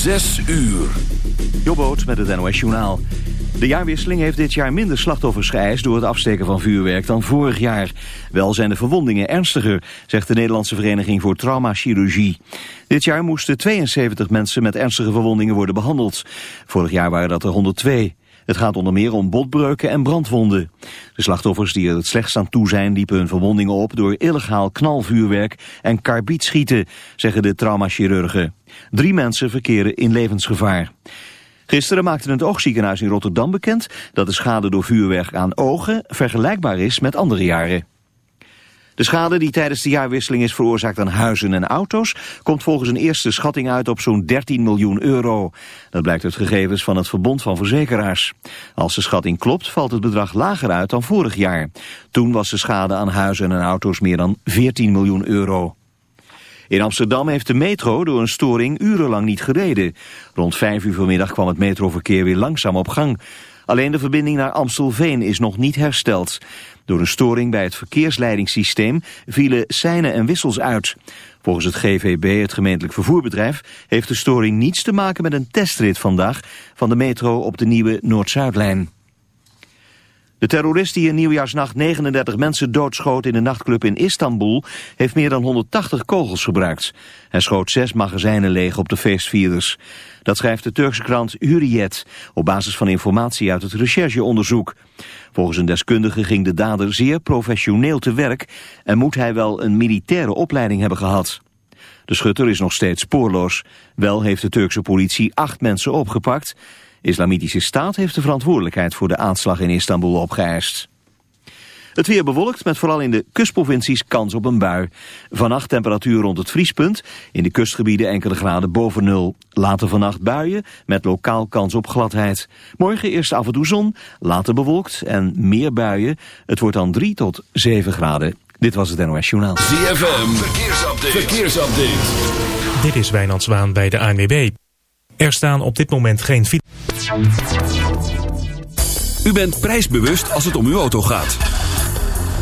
Zes uur. Jobboot met het NOS Journaal. De jaarwisseling heeft dit jaar minder slachtoffers geëist door het afsteken van vuurwerk dan vorig jaar. Wel zijn de verwondingen ernstiger, zegt de Nederlandse Vereniging voor Traumachirurgie. Dit jaar moesten 72 mensen met ernstige verwondingen worden behandeld. Vorig jaar waren dat er 102. Het gaat onder meer om botbreuken en brandwonden. De slachtoffers die er het slechtst aan toe zijn... liepen hun verwondingen op door illegaal knalvuurwerk en karbietschieten... zeggen de traumachirurgen. Drie mensen verkeren in levensgevaar. Gisteren maakte het oogziekenhuis in Rotterdam bekend... dat de schade door vuurwerk aan ogen vergelijkbaar is met andere jaren. De schade die tijdens de jaarwisseling is veroorzaakt aan huizen en auto's... komt volgens een eerste schatting uit op zo'n 13 miljoen euro. Dat blijkt uit gegevens van het Verbond van Verzekeraars. Als de schatting klopt, valt het bedrag lager uit dan vorig jaar. Toen was de schade aan huizen en auto's meer dan 14 miljoen euro. In Amsterdam heeft de metro door een storing urenlang niet gereden. Rond 5 uur vanmiddag kwam het metroverkeer weer langzaam op gang. Alleen de verbinding naar Amstelveen is nog niet hersteld. Door een storing bij het verkeersleidingssysteem vielen seinen en wissels uit. Volgens het GVB, het gemeentelijk vervoerbedrijf, heeft de storing niets te maken met een testrit vandaag van de metro op de nieuwe Noord-Zuidlijn. De terrorist die in nieuwjaarsnacht 39 mensen doodschoot in een nachtclub in Istanbul heeft meer dan 180 kogels gebruikt. Hij schoot zes magazijnen leeg op de feestvierders. Dat schrijft de Turkse krant Hurriyet op basis van informatie uit het rechercheonderzoek. Volgens een deskundige ging de dader zeer professioneel te werk en moet hij wel een militaire opleiding hebben gehad. De schutter is nog steeds spoorloos. Wel heeft de Turkse politie acht mensen opgepakt. Islamitische Staat heeft de verantwoordelijkheid voor de aanslag in Istanbul opgeëist. Het weer bewolkt met vooral in de kustprovincies kans op een bui. Vannacht temperatuur rond het vriespunt. In de kustgebieden enkele graden boven nul. Later vannacht buien met lokaal kans op gladheid. Morgen eerst af en toe zon, later bewolkt en meer buien. Het wordt dan 3 tot 7 graden. Dit was het NOS Journaal. ZFM, verkeersupdate. verkeersupdate. Dit is Wijnand Zwaan bij de ANWB. Er staan op dit moment geen fiets. U bent prijsbewust als het om uw auto gaat.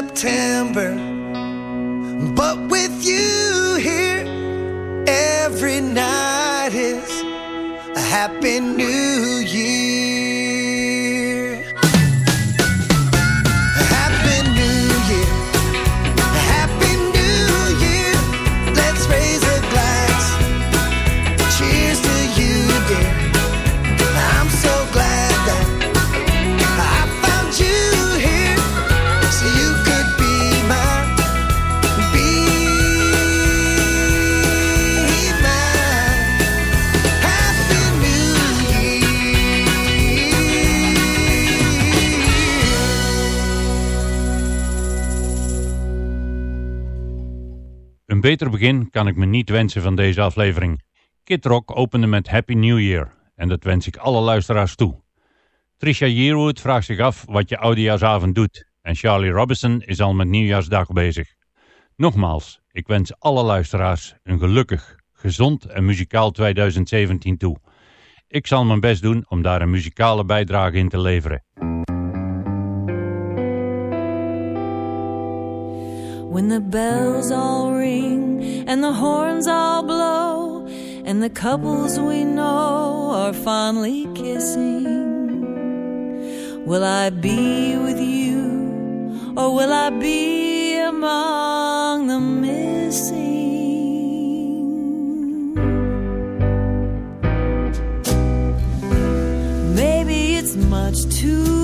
September. But with you here, every night is a happy new beter begin kan ik me niet wensen van deze aflevering. Kid Rock opende met Happy New Year en dat wens ik alle luisteraars toe. Trisha Yearwood vraagt zich af wat je oudejaarsavond doet en Charlie Robinson is al met nieuwjaarsdag bezig. Nogmaals, ik wens alle luisteraars een gelukkig, gezond en muzikaal 2017 toe. Ik zal mijn best doen om daar een muzikale bijdrage in te leveren. When the bells all ring and the horns all blow. And the couples we know are fondly kissing, will I be with you? Or will I be among the missing? Much too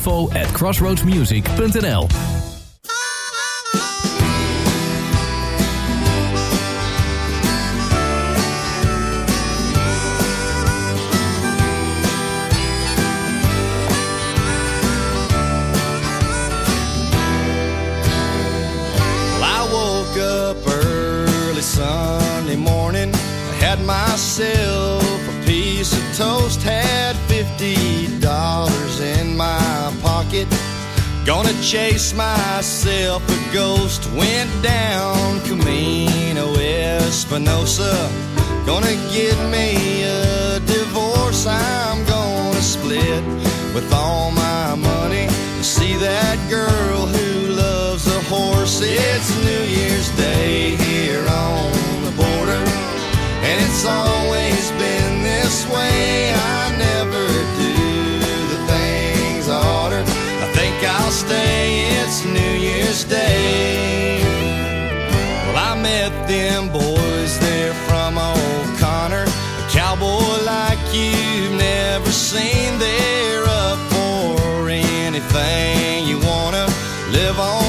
info at crossroadsmusic.nl Well, I pocket. Gonna chase myself a ghost. Went down Camino Espinosa. Gonna get me a divorce. I'm gonna split with all my money to see that girl who loves a horse. It's New Year's Day here on the border, and it's always been this way. I I'll. It's New Year's Day. Well, I met them boys there from O'Connor, a cowboy like you've never seen. They're up for anything you wanna. Live on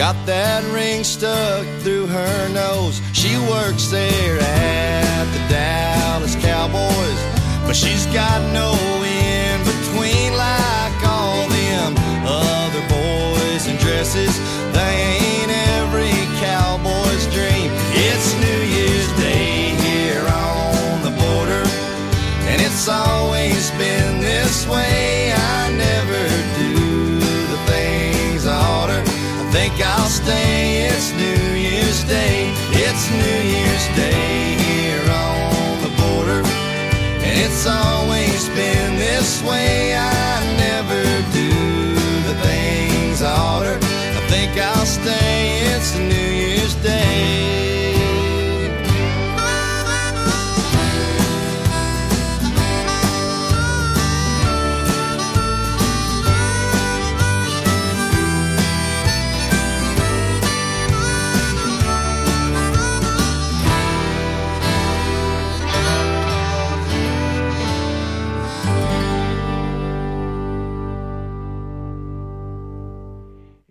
Got that ring stuck through her nose. She works there at the Dallas Cowboys. But she's got no in between like all them other boys in dresses. They ain't every cowboy's dream. It's New Year's Day here on the border, and it's always been this way. I never do the things I oughter. I think New Year's Day. It's New Year's Day here on the border, and it's always been this way. I never do the things I oughter. I think I'll stay. It's New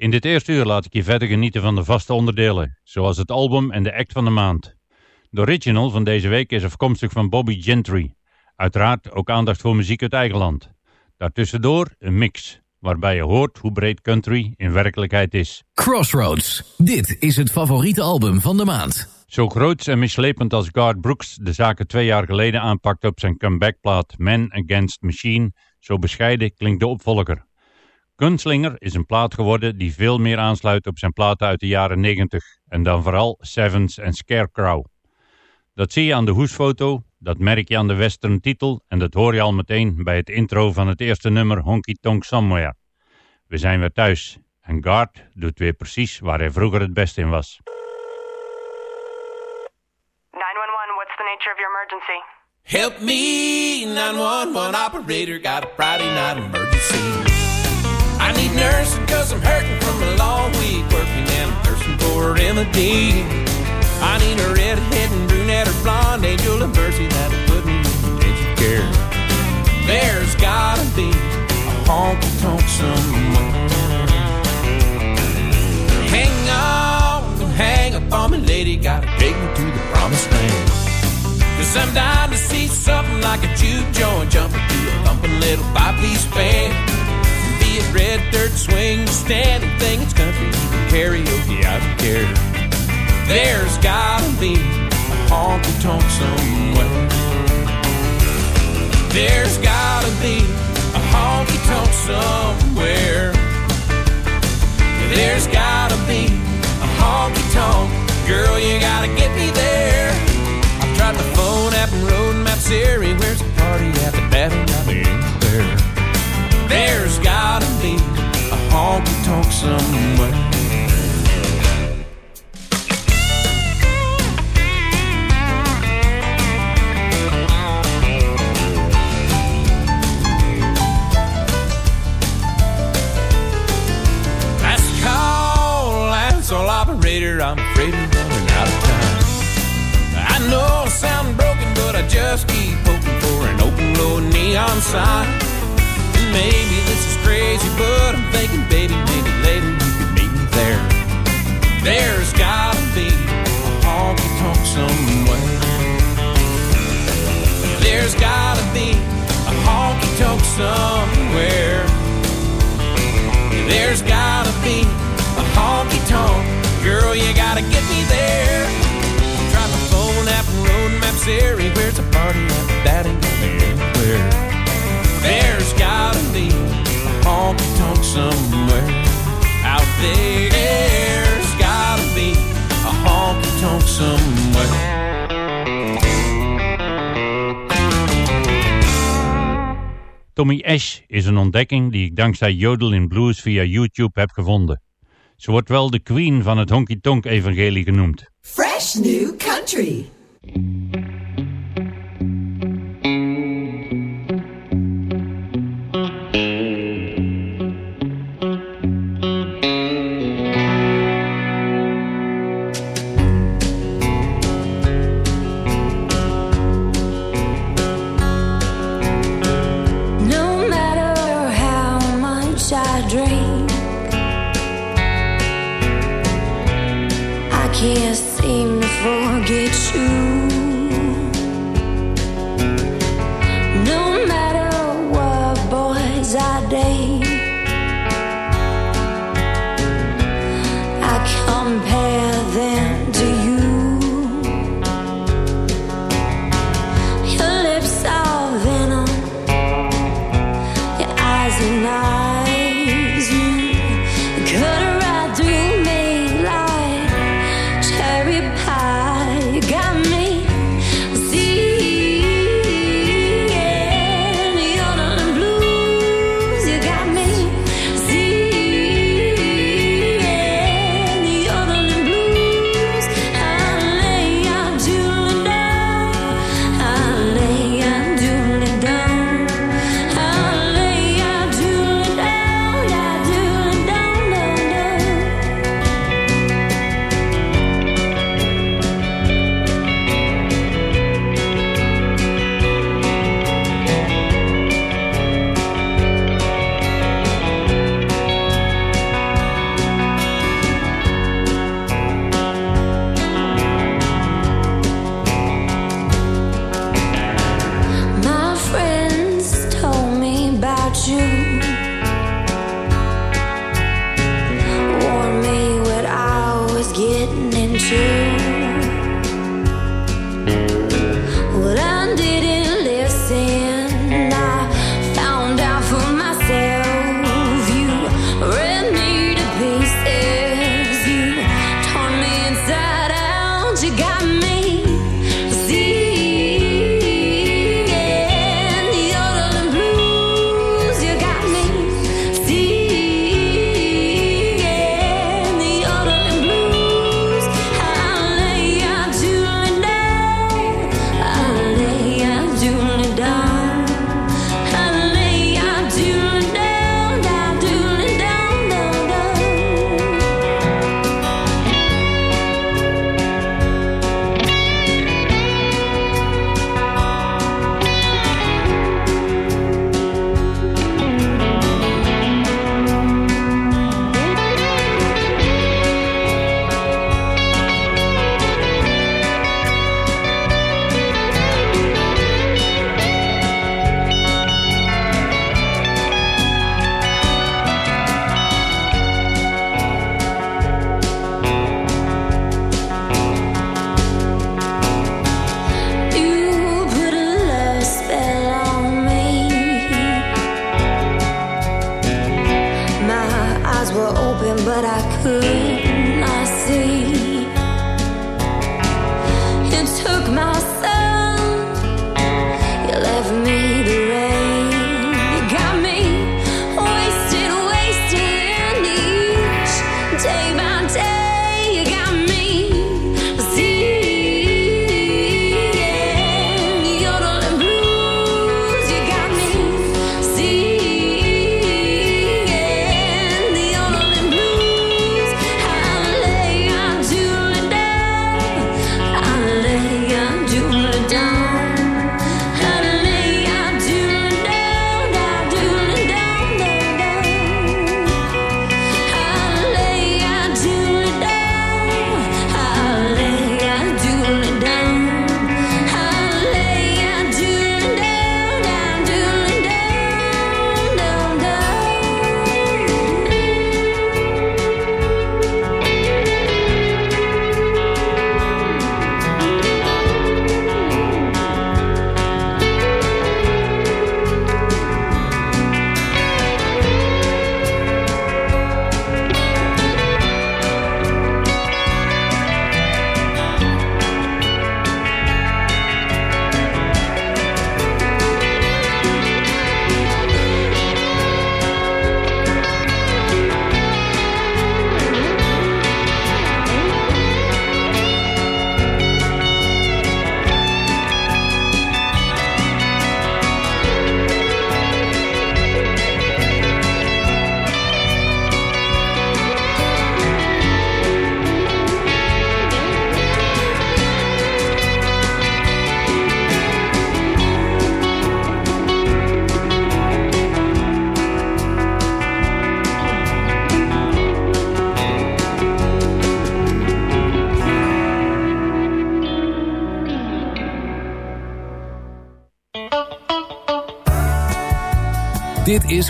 In dit eerste uur laat ik je verder genieten van de vaste onderdelen, zoals het album en de act van de maand. De original van deze week is afkomstig van Bobby Gentry. Uiteraard ook aandacht voor muziek uit eigen land. Daartussendoor een mix, waarbij je hoort hoe breed country in werkelijkheid is. Crossroads. Dit is het favoriete album van de maand. Zo groots en mislepend als Garth Brooks de zaken twee jaar geleden aanpakte op zijn comebackplaat Man Against Machine, zo bescheiden klinkt de opvolger. Gunslinger is een plaat geworden die veel meer aansluit op zijn platen uit de jaren 90 en dan vooral Sevens en Scarecrow. Dat zie je aan de hoesfoto, dat merk je aan de western titel en dat hoor je al meteen bij het intro van het eerste nummer Honky Tonk Somewhere. We zijn weer thuis en Garth doet weer precies waar hij vroeger het best in was. 911, what's the nature of your emergency? Help me, 911 operator, got a Friday night emergency. I need nursing cause I'm hurting from a long week working and I'm thirsting for a remedy. I need a redhead and brunette or blonde angel of mercy that'll put me in aged care. There's gotta be a honky tonk somewhere. Hang on, don't hang up on me, lady, gotta take me to the promised land. Cause I'm dying to see something like a juke joint jumping through a thumping little five-piece band. It red dirt swing, standing thing, it's country, karaoke, I don't care. There's gotta be a honky tonk somewhere. There's gotta be a honky tonk somewhere. There's gotta be a honky tonk. Girl, you gotta get me there. I've tried my phone app and road map Siri. Where's the party at? But that honky tonk somewhere. Somewhere. There's gotta be a honky tonk. Girl, you gotta get me there. My phone app road maps everywhere. It's a party at that ain't anywhere. There's gotta be a honky tonk somewhere out there. Tommy Ash is een ontdekking die ik dankzij Jodel in Blues via YouTube heb gevonden. Ze wordt wel de queen van het honky-tonk evangelie genoemd. Fresh new country. Can't seem to forget you.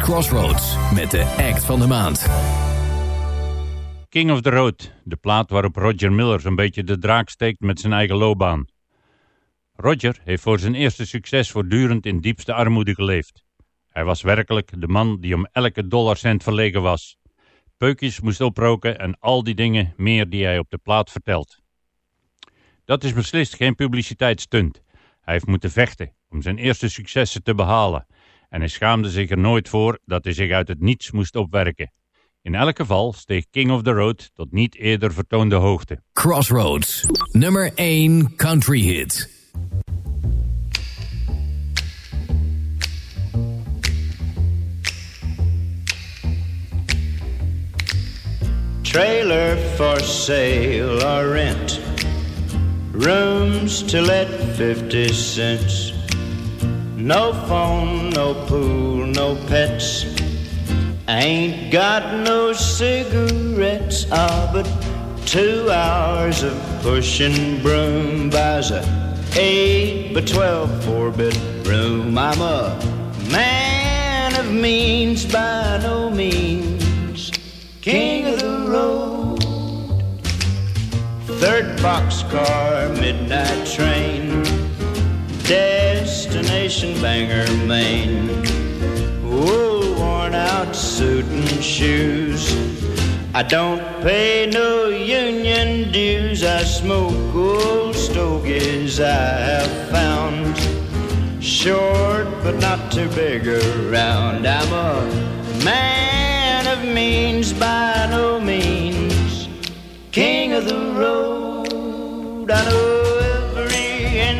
Crossroads met de act van de maand. King of the Road, de plaat waarop Roger Miller zo'n beetje de draak steekt met zijn eigen loopbaan. Roger heeft voor zijn eerste succes voortdurend in diepste armoede geleefd. Hij was werkelijk de man die om elke dollarcent verlegen was. Peukjes moest oproken en al die dingen meer die hij op de plaat vertelt. Dat is beslist geen publiciteitsstunt. Hij heeft moeten vechten om zijn eerste successen te behalen en hij schaamde zich er nooit voor dat hij zich uit het niets moest opwerken. In elk geval steeg King of the Road tot niet eerder vertoonde hoogte. Crossroads, nummer 1 country hit. Trailer for sale or rent. Rooms to let 50 cents. No phone, no pool, no pets. Ain't got no cigarettes. Ah, but two hours of pushing broom buys a eight by twelve four bedroom. I'm a man of means by no means. King of the road. Third boxcar, midnight train. Destination Bangor, Maine. Whoa, worn out suit and shoes. I don't pay no union dues. I smoke old stogies I have found. Short but not too big around. I'm a man of means by no means. King of the road. I know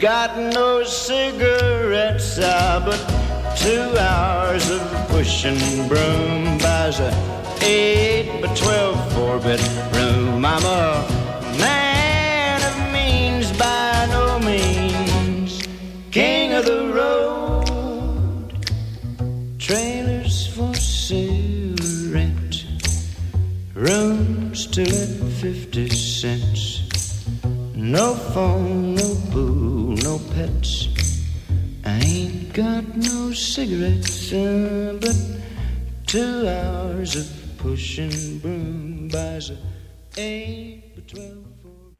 got no cigarettes, ah, but two hours of pushing broom buys a eight by twelve four bedroom. I'm a man of means by no means, king of the road. Trailers for sale, rent, rooms to let fifty cents. No phone, no pool, no pets. I ain't got no cigarettes, uh, but two hours of pushing broom buys a eight.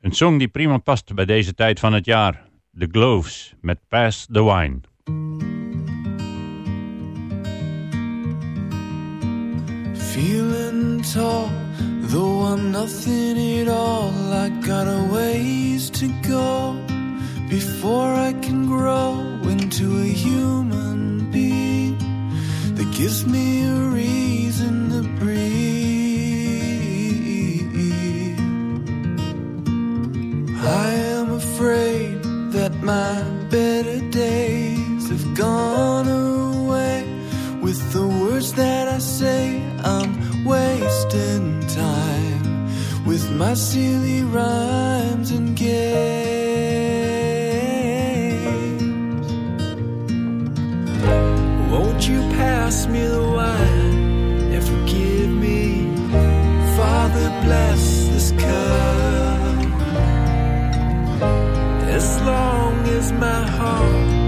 Een song die prima past bij deze tijd van het jaar. The Gloves met Pass the Wine. Feeling tall, though I'm nothing at all. I got a ways to go before I can grow into a human being that gives me a reason to breathe. I am afraid that my better days have gone away with the words that I say. I'm wasting time with my silly rhymes and games. You pass me the wine and forgive me? Father, bless this cup. As long as my heart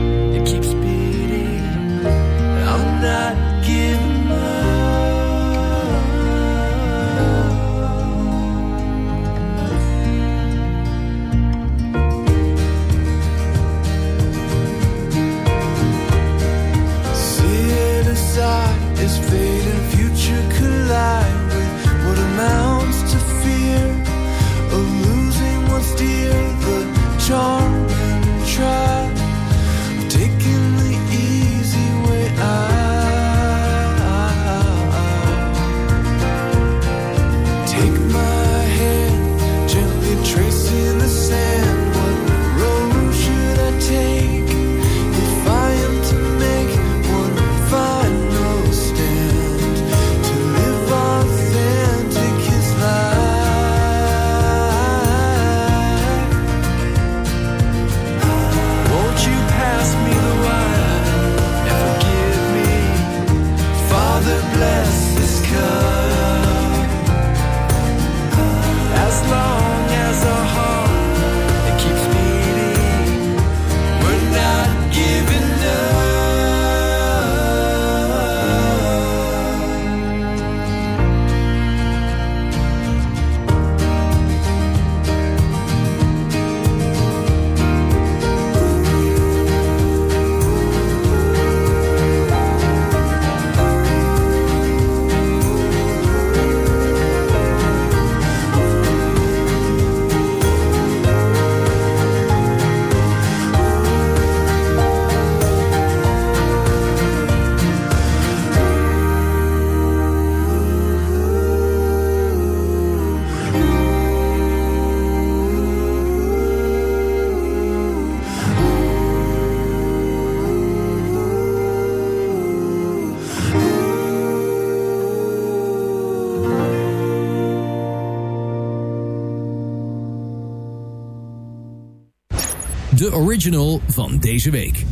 De original van deze week.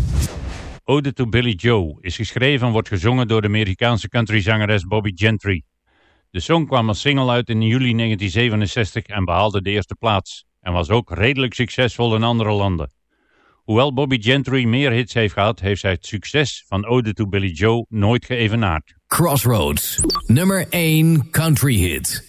Ode to Billy Joe is geschreven en wordt gezongen door de Amerikaanse countryzangeres Bobby Gentry. De song kwam als single uit in juli 1967 en behaalde de eerste plaats. En was ook redelijk succesvol in andere landen. Hoewel Bobby Gentry meer hits heeft gehad, heeft zij het succes van Ode to Billy Joe nooit geëvenaard. Crossroads, nummer 1 country hit.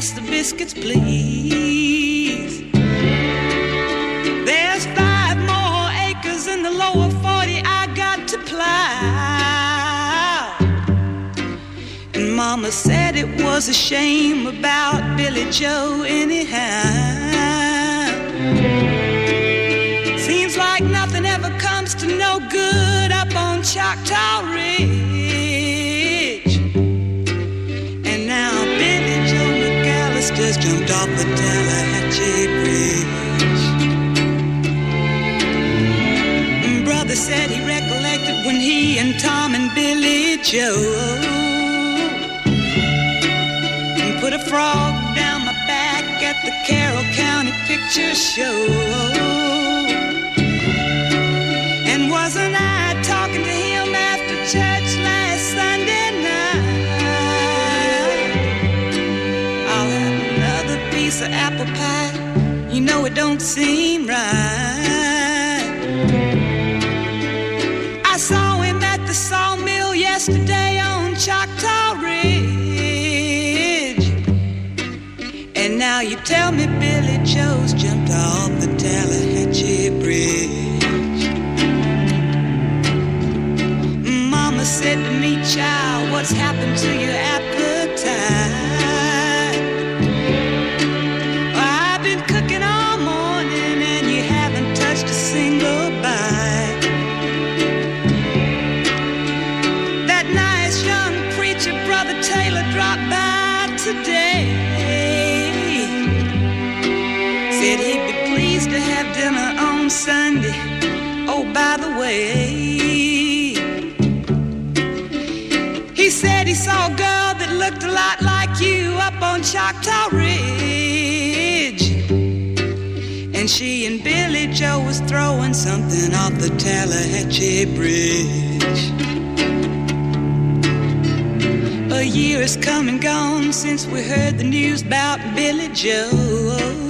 Pass the biscuits, please. There's five more acres in the lower 40 I got to plow. And Mama said it was a shame about Billie Joe, anyhow. Seems like nothing ever comes to no good up on Choctaw Ridge. And brother said he recollected when he and Tom and Billie Joe. Put a frog down my back at the Carroll County Picture Show. And wasn't I talking to him after church last of apple pie. You know it don't seem right. I saw him at the sawmill yesterday on Choctaw Ridge. And now you tell me Billie Joe's jumped off the Tallahatchie Bridge. Mama said to me, child, what's happened to your appetite? He said he saw a girl that looked a lot like you up on Choctaw Ridge. And she and Billie Joe was throwing something off the Tallahatchie Bridge. A year has come and gone since we heard the news about Billie Joe.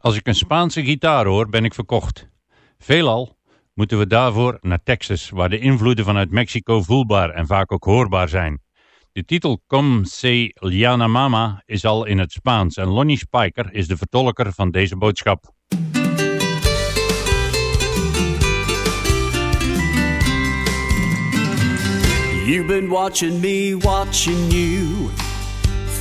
Als ik een Spaanse gitaar hoor, ben ik verkocht. Veelal moeten we daarvoor naar Texas, waar de invloeden vanuit Mexico voelbaar en vaak ook hoorbaar zijn. De titel Com se llama mama is al in het Spaans en Lonnie Spiker is de vertolker van deze boodschap. You've been watching me, watching you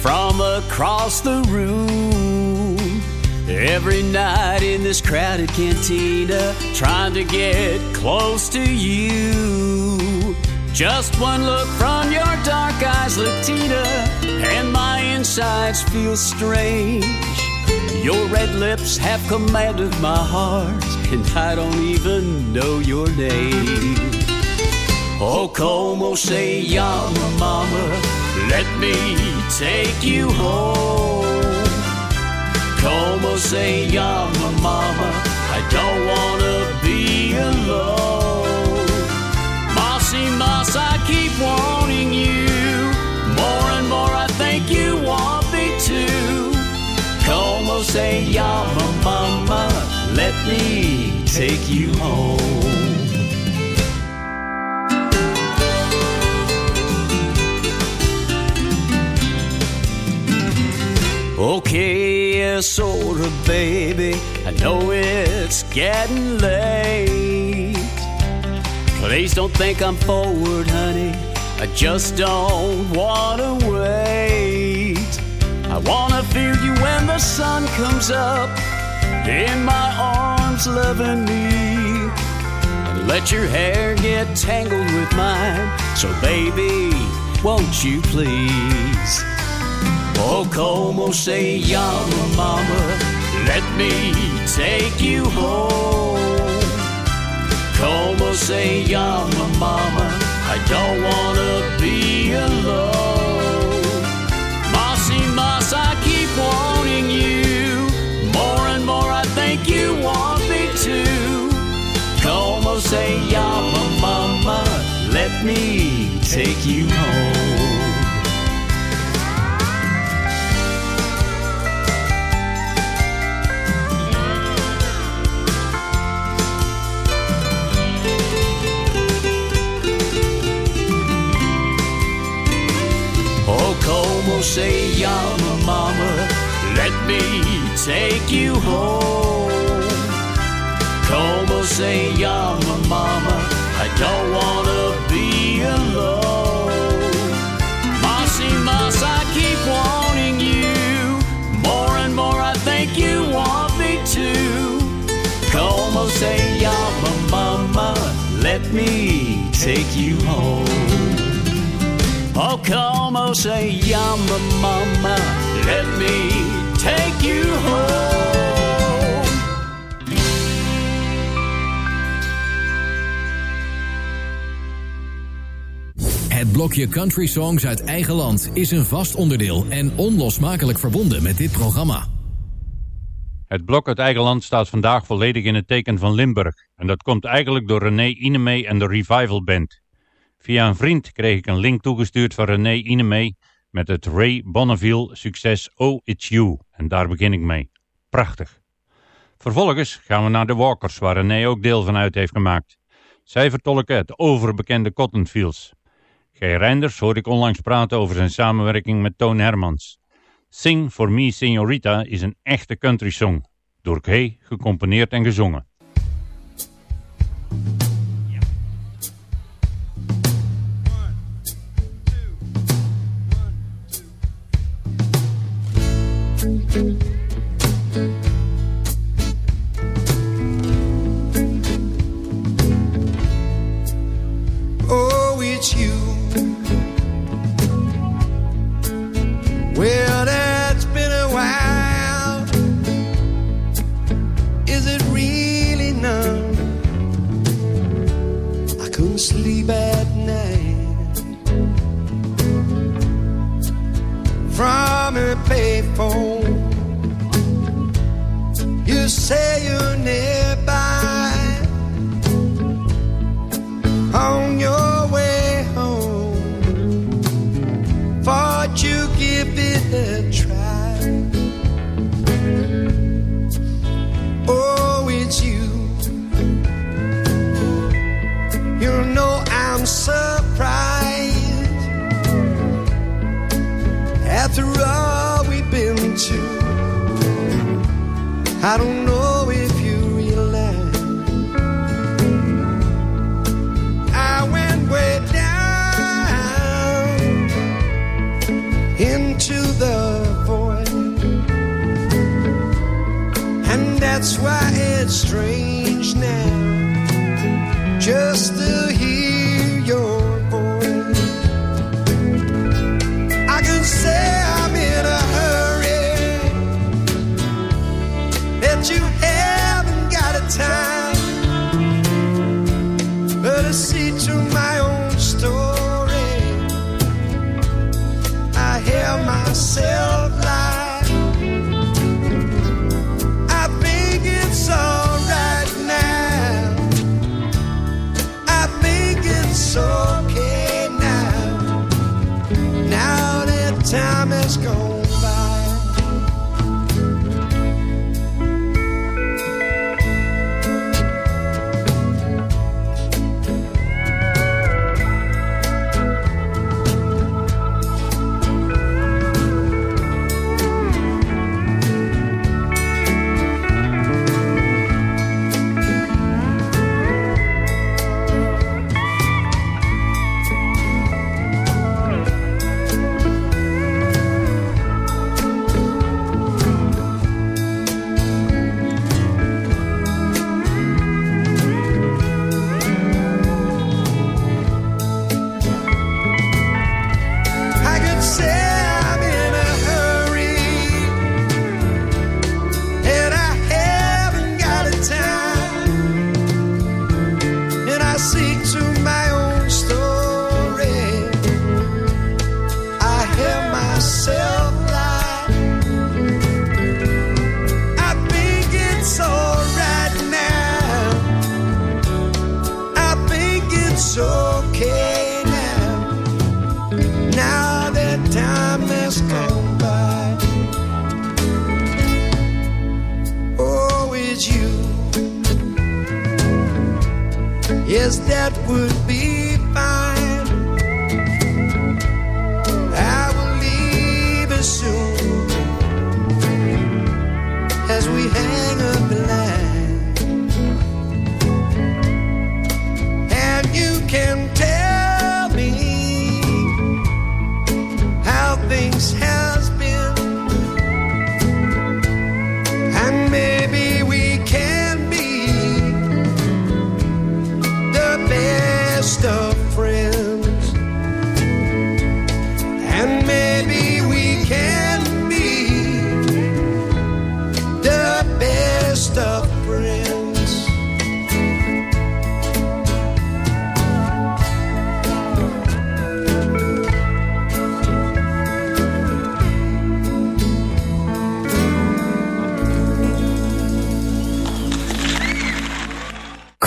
from across the room. Every night in this crowded cantina, trying to get close to you. Just one look from your dark eyes, Latina, and my insides feel strange. Your red lips have commanded my heart, and I don't even know your name. Oh, como se llama, mama? Let me take you home. Como se llama, mama? I don't wanna be alone. Mossy Moss, I keep wanting you. More and more, I think you want me to. Como se llama, mama? Let me take you home. Okay, yes, sorta, baby. I know it's getting late. Please don't think I'm forward, honey. I just don't wanna wait. I wanna feel you when the sun comes up in my arms, loving me. And let your hair get tangled with mine. So, baby, won't you please? Oh, como se llama, mama? Let me take you home. Como se llama, mama? I don't wanna be alone. Mas y mas, I keep wanting you. More and more, I think you want me to. Como se llama, mama? Let me take you home. Como se llama, mama? Let me take you home. Como se llama, mama? I don't wanna be alone. Mas y mas, I keep wanting you. More and more, I think you want me to. Como se llama, mama? Let me take you home. Oh, como se llama, mama? Let me take you home. Het blokje country songs uit eigen land is een vast onderdeel en onlosmakelijk verbonden met dit programma. Het blok uit eigen land staat vandaag volledig in het teken van Limburg. En dat komt eigenlijk door René Inemee en de Revival Band. Via een vriend kreeg ik een link toegestuurd van René Inemee met het Ray Bonneville succes Oh It's You. En daar begin ik mee. Prachtig. Vervolgens gaan we naar de Walkers, waar René ook deel van uit heeft gemaakt. Zij vertolken het overbekende Cotton Fields. G. Reinders hoorde ik onlangs praten over zijn samenwerking met Toon Hermans. Sing for Me Señorita is een echte country song. Door G. gecomponeerd en gezongen.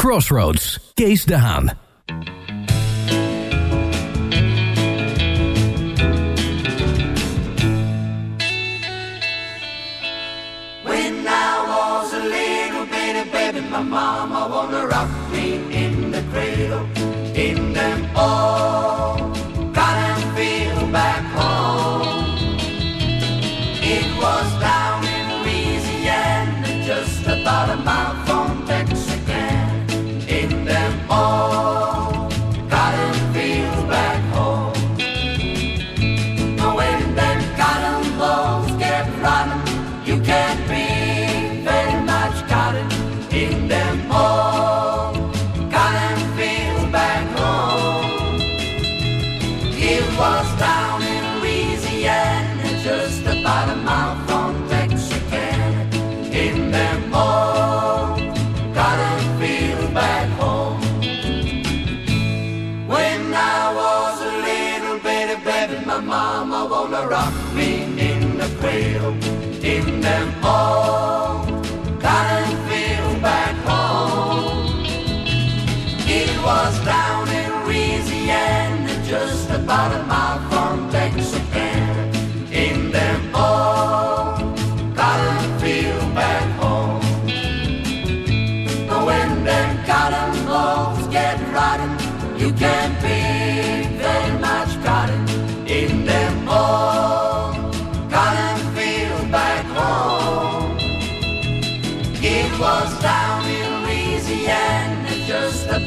Crossroads, Kees de Haan. When I was a little baby, baby, my mama wanna rock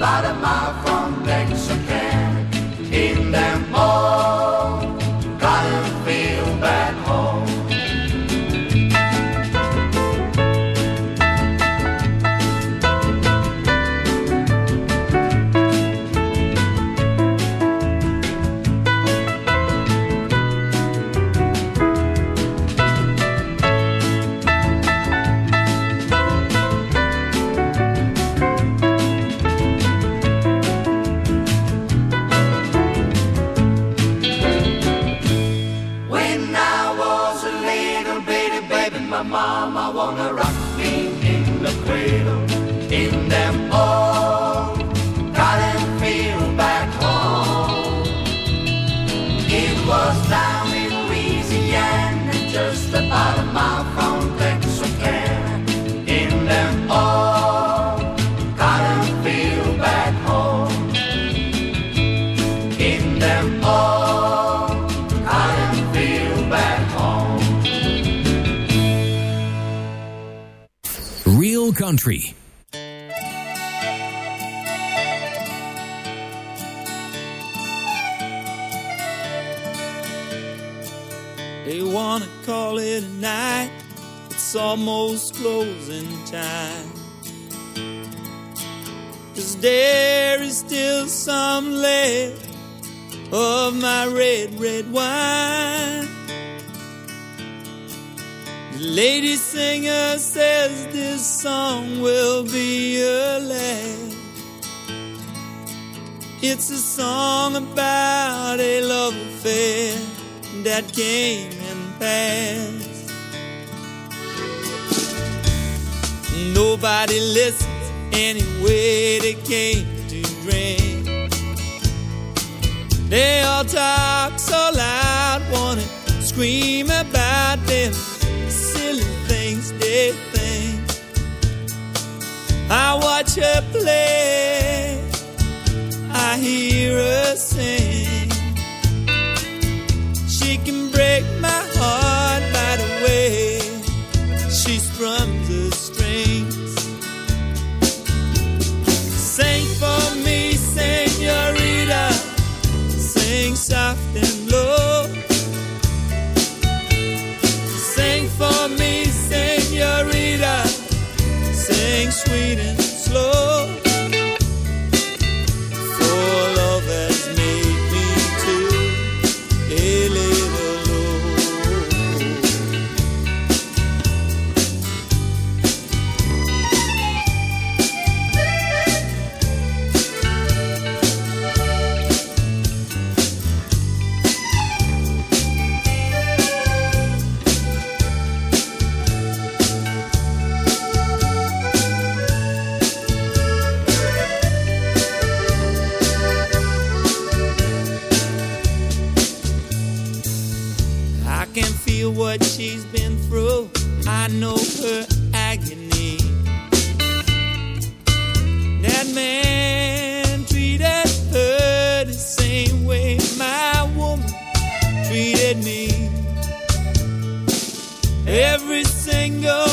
bottom of my. almost closing time. Cause there is still some left of my red, red wine. The lady singer says this song will be a last. It's a song about a love affair that came and passed. Nobody listens anyway, they came to drink. They all talk so loud, wanna scream about them silly things they think. I watch her play, I hear her sing. She can break my heart by the way she's from Sing know her agony. That man treated her the same way my woman treated me. Every single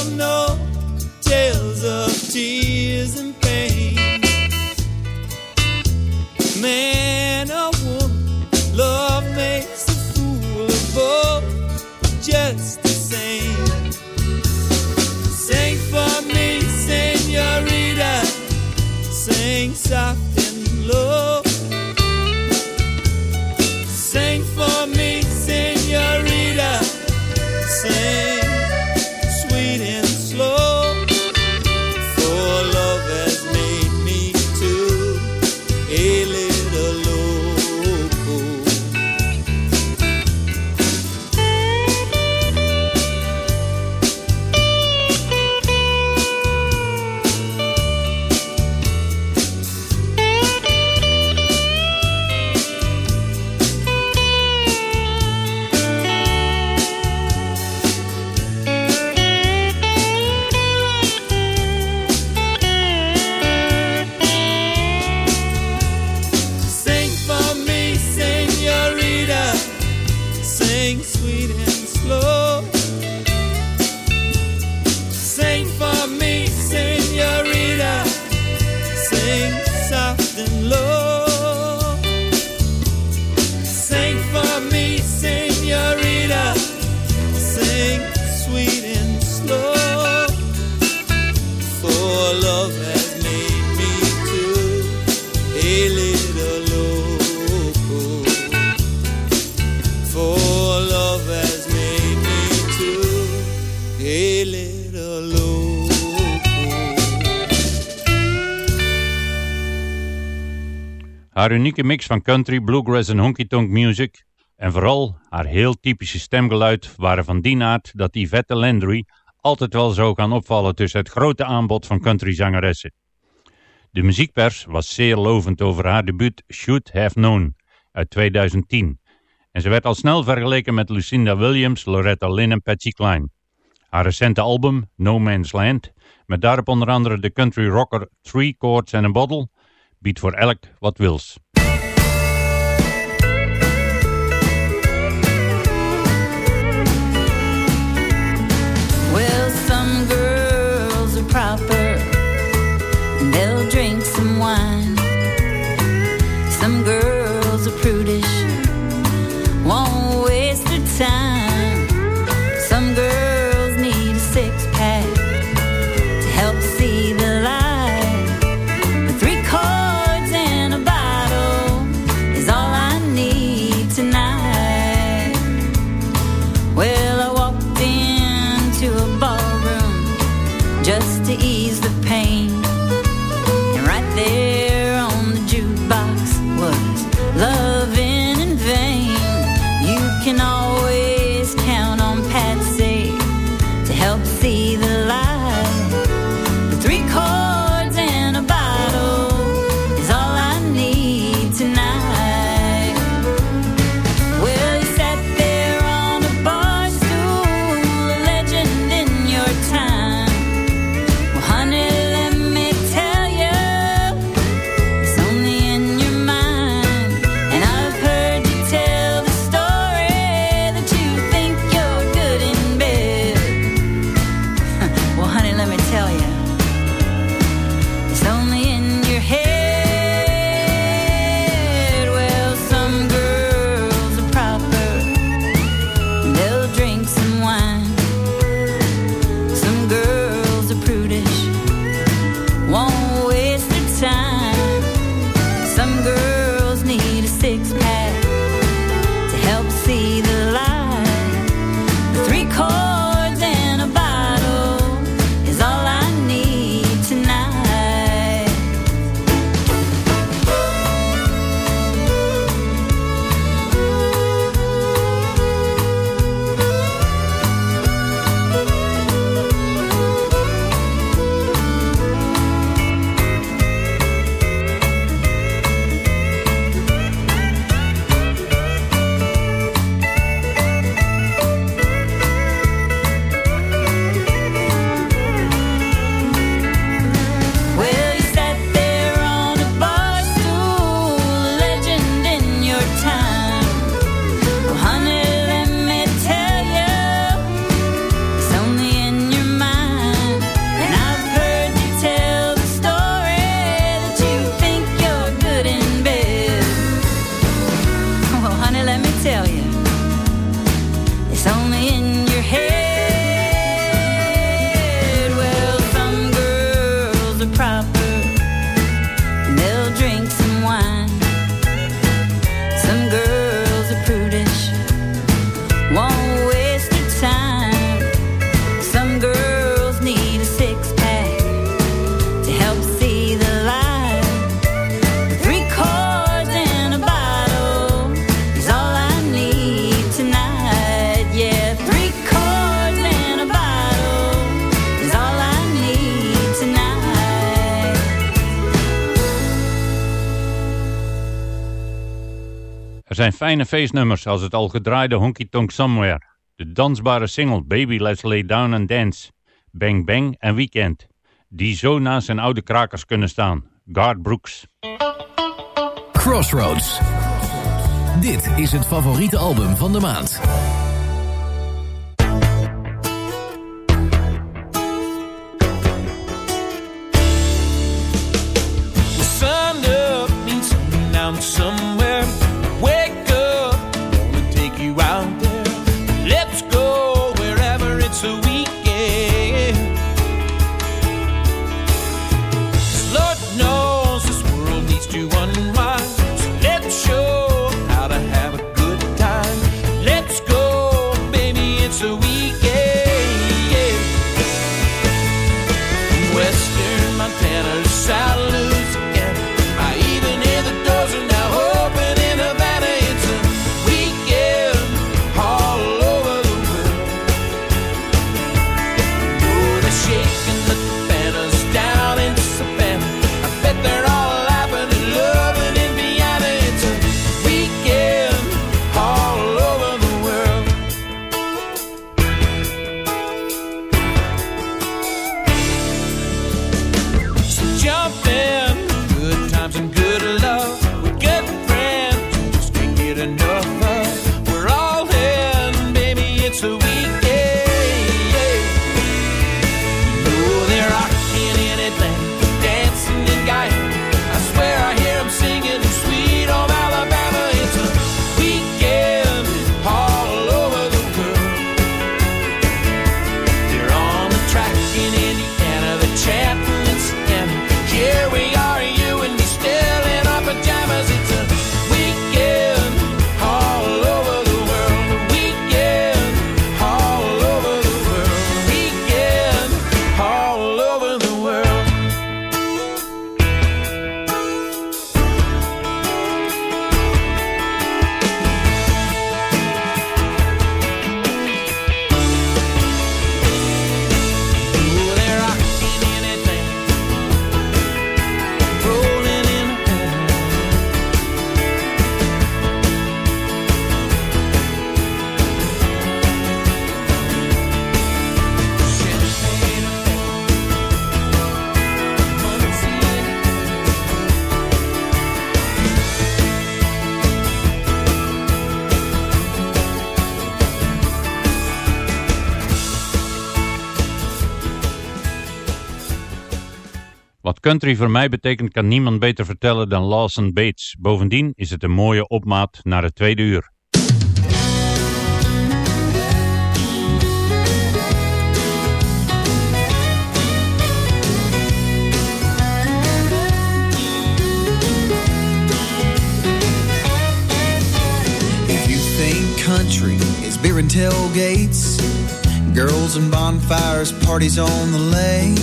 Haar unieke mix van country, bluegrass en honky-tonk music en vooral haar heel typische stemgeluid waren van die aard dat Yvette Landry altijd wel zou gaan opvallen tussen het grote aanbod van countryzangeressen. De muziekpers was zeer lovend over haar debuut Should Have Known uit 2010 en ze werd al snel vergeleken met Lucinda Williams, Loretta Lynn en Patsy Cline. Haar recente album No Man's Land, met daarop onder andere de country rocker Three Chords and a Bottle, biedt voor elk wat wils. Zijn fijne feestnummers als het al gedraaide Honky Tonk Somewhere, de dansbare single Baby Let's Lay Down and Dance, Bang Bang en Weekend, die zo naast zijn oude krakers kunnen staan, Garth Brooks. Crossroads. Dit is het favoriete album van de maand. Somewhere. Country voor mij betekent kan niemand beter vertellen dan Lawson Bates. Bovendien is het een mooie opmaat naar het tweede uur. Country is girls and bonfires, parties on the lake,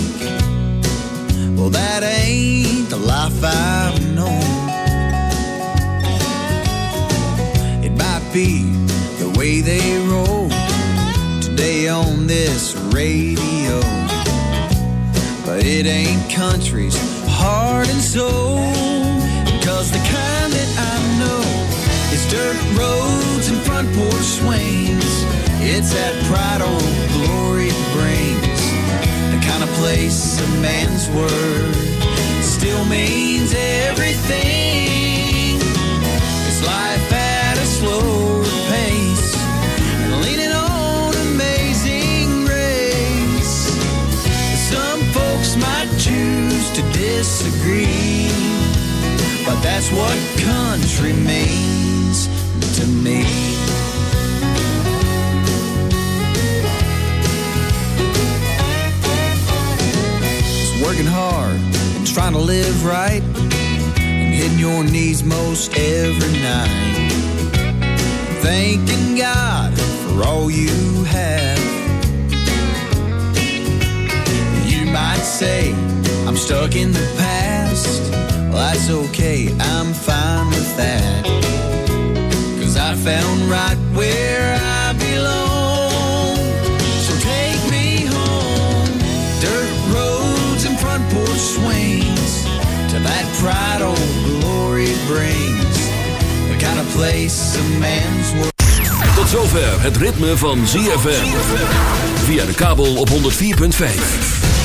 ain't heart and soul. Cause the kind that I know is dirt roads and front porch swings. It's that pride old glory brings. The kind of place a man's word still means everything. That's what country means to me. It's working hard and trying to live right and hitting your knees most every night. Thanking God for all you have. You might say, I'm stuck in the past. Well, that's okay, I'm fine with that. Cause I found right where I belong. So take me home. Dirt roads and front porch swings to that pride old glory brings. The kind of place a man's world. Tot zover het ritme van ZFM. Via de kabel op 104.5.